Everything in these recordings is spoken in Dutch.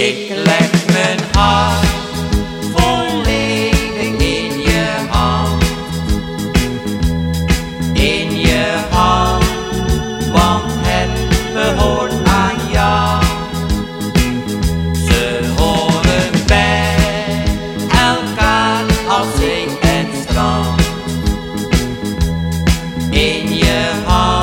Ik leg mijn hart volledig in je hand. In je hand, want het behoort aan jou. Ze horen bij elkaar als zee en strand. In je hand,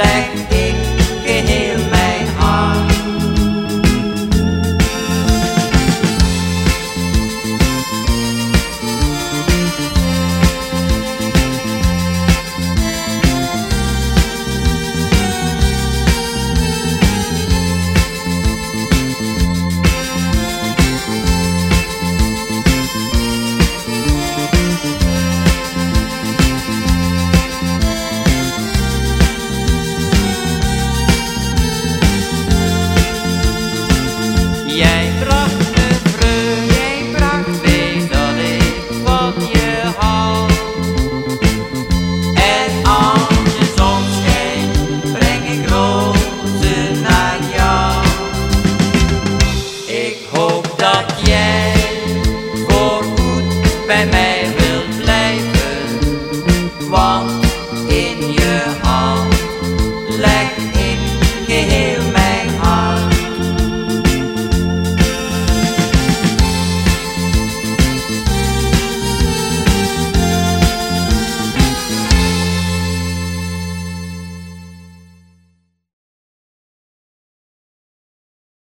leg Jij bracht me vreugd, jij bracht weet dat ik van je hou. En als de zon breng ik rozen naar jou. Ik hoop dat jij.